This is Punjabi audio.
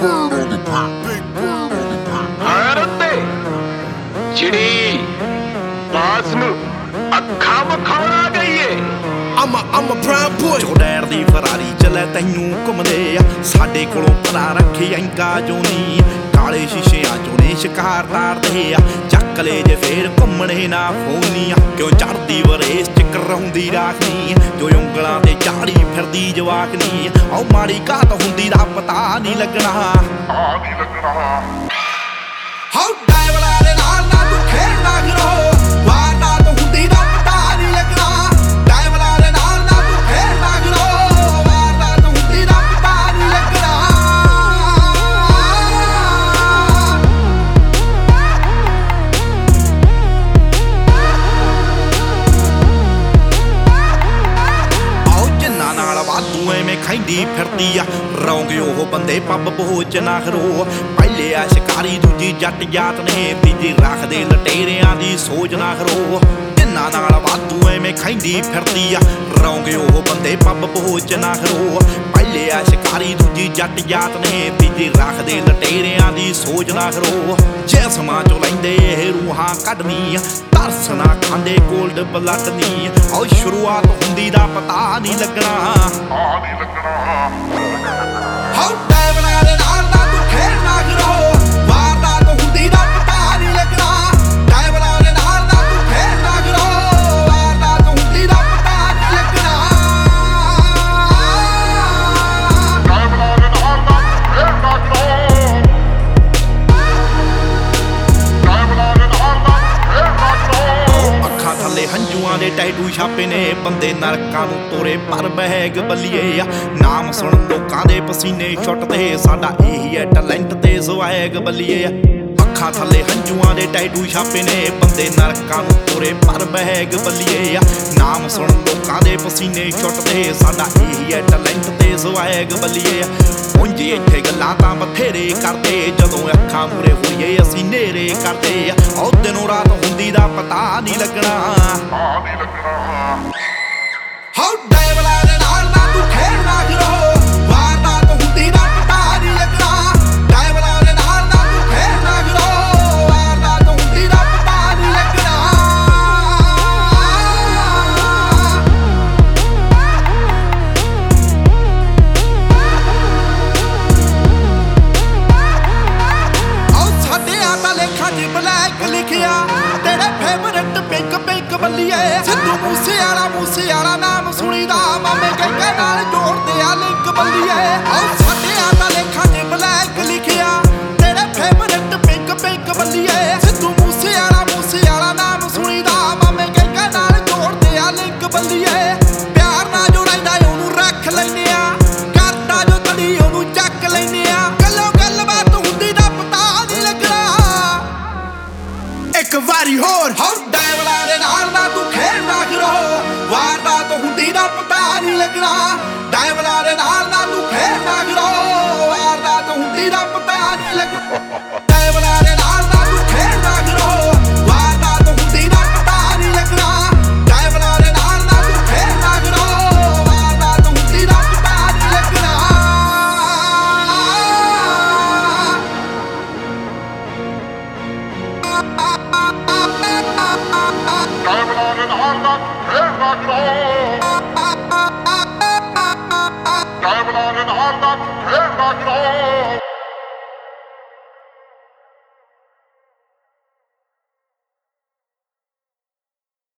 bird on the beat. Big bird on the beat. ਹਰਤੇ ਚਿੜੀ ਬਾਸ ਨੂੰ ਅੱਖਾਂ ਮਖਾਉਣਾ ਗਈਏ I'm a, I'm a brown boy. ਜੋ ਦੀ ਫਰਾਰੀ ਚੱਲੇ ਤੈਨੂੰ ਘੁੰਮਦੇ ਆ ਸਾਡੇ ਕੋਲੋਂ ਪਤਾ ਰੱਖੇ ਐਂਗਾ ਜੋ ਨੀ ਕਾਲੇ ਸ਼ੀਸ਼ਿਆਂ ਚੋਂ ਨੇ ਸ਼ਿਕਾਰ ਤਾਰਦੇ ਆ ਚੱਕ ਲੈ ਜੇ ਫੇਰ ਘੁੰਮਣੇ ਨਾ ਫੋਨੀਆਂ ਕਿਉਂ ਚੜਦੀ ਵਰੇਸ ਚ ਕਰਾਉਂਦੀ ਰਾਖਨੀ। ਜੋ ਉਂਗਲਾਂ ਤੇ ਝਾੜੀ ਫਿਰਦੀ ਜਵਾਕਨੀ। ਆਉ ਮਾੜੀ ਘਾਤ ਹੁੰਦੀ ਦਾ ਪਤਾ ਨਹੀਂ ਲੱਗਣਾ। ਹਾਉ ਖੈਂਦੀ ਫਿਰਦੀ ਆ। ਰੌਂਗੇ ਉਹ ਬੰਦੇ ਪੱਬ ਪਹੁੰਚ ਨਾ ਖਰੋ ਪਹਿਲੇ ਆ ਸ਼ਿਕਾਰੀ, ਦੂਜੀ ਜੱਟ ਜਾਤ ਨੇ। ਤੀਜੀ ਰੱਖਦੇ ਲਟੇਰਿਆਂ ਦੀ ਸੋਚ ਨਾ ਖਰੋ ਜਿੰਨਾ ਨਾਲ ਵਾਧੂ ਐਵੇਂ ਖੈਂਦੀ ਫਿਰਦੀ ਆ। ਰੌਂਗੇ ਉਹ ਬੰਦੇ ਪੱਬ ਪਹੁੰਚ ਨਾ ਖਰੋ ਪਹਿਲੇ ਆ ਸ਼ਿਕਾਰੀ, ਦੂਜੀ ਜੱਟ ਜਾਤ ਨੇ। ਤੀਜੀ ਰੱਖਦੇ ਲਟੇਰਿਆਂ ਦੀ ਸੋਚ ਨਾ ਖਰੋ ਜਿਸਮਾਂ ਚੋਂ ਲੈਂਦੇ ਇਹ ਰੂਹਾਂ ਕੱਢਨੀ ਤਰਸ ਨਾ ਖਾਂਦੇ ਗੋਲਡ ਬਲੱਡ ਨੀ ਆਓ ਸ਼ੁਰੂਆਤ ਹੁੰਦੀ ਦਾ ਪਤਾ ਨਹੀਂ ਲੱਗਣਾ। ਟੈਟੂ ਛਾਪੇ ਨੇ, ਬੰਦੇ ਨਰਕਾਂ ਨੂੰ ਤੋਰੇ, ਪਰ ਬਹਿਗ ਬੱਲੀਏ ਆ। ਨਾਮ ਸੁਣ ਲੋਕਾਂ ਦੇ ਪਸੀਨੇ ਛੁੱਟਦੇ, ਸਾਡਾ ਇਹੀ ਹੈ ਟੈਲੈਂਟ ਤੇ ਸਵੈਗ ਬੱਲੀਏ ਆ। ਅੱਖਾਂ ਥੱਲੇ ਹੰਝੂਆਂ ਦੇ ਟੈਟੂ ਛਾਪੇ ਨੇ, ਬੰਦੇ ਨਰਕਾਂ ਨੂੰ ਤੋਰੇ, ਪਰ ਬਹਿਗ ਬੱਲੀਏ ਆ। ਨਾਮ ਸੁਣ ਲੋਕਾਂ ਦੇ ਪਸੀਨੇ ਛੁੱਟਦੇ, ਸਾਡਾ ਇਹੀ ਹੈ ਟੈਲੈਂਟ ਤੇ ਸਵੈਗ ਬੱਲੀਏ ਆ। ਉਂਝ ਇੱਥੇ ਗੱਲਾਂ ਤਾਂ ਬਥੇਰੇ ਕਰਦੇ, ਜਦੋਂ ਅੱਖਾਂ ਮੂਰੇ ਹੋਈਏ, ਅਸੀਂ ਨੇਰੇ ਕਰਦੇ ਆ। ਉਹ ਦਿਨੋਂ ਰਾਤ ਦਾ ਪਤਾ ਨਹੀਂ ਲੱਗਣਾ। ਹਾਉ ਮੂਸੇ ਵਾਲਾ ਮੂਸੇ ਵਾਲਾ ਨਾਮ ਸੁਣੀਦਾ। ਮਾਮੇ ਕਹਿੰਦੇ ਨਾਲ ਜੋੜਦੇ ਆ ਲਿੰਕ ਬੱਲੀਏ Terminal in Honda, turn back home.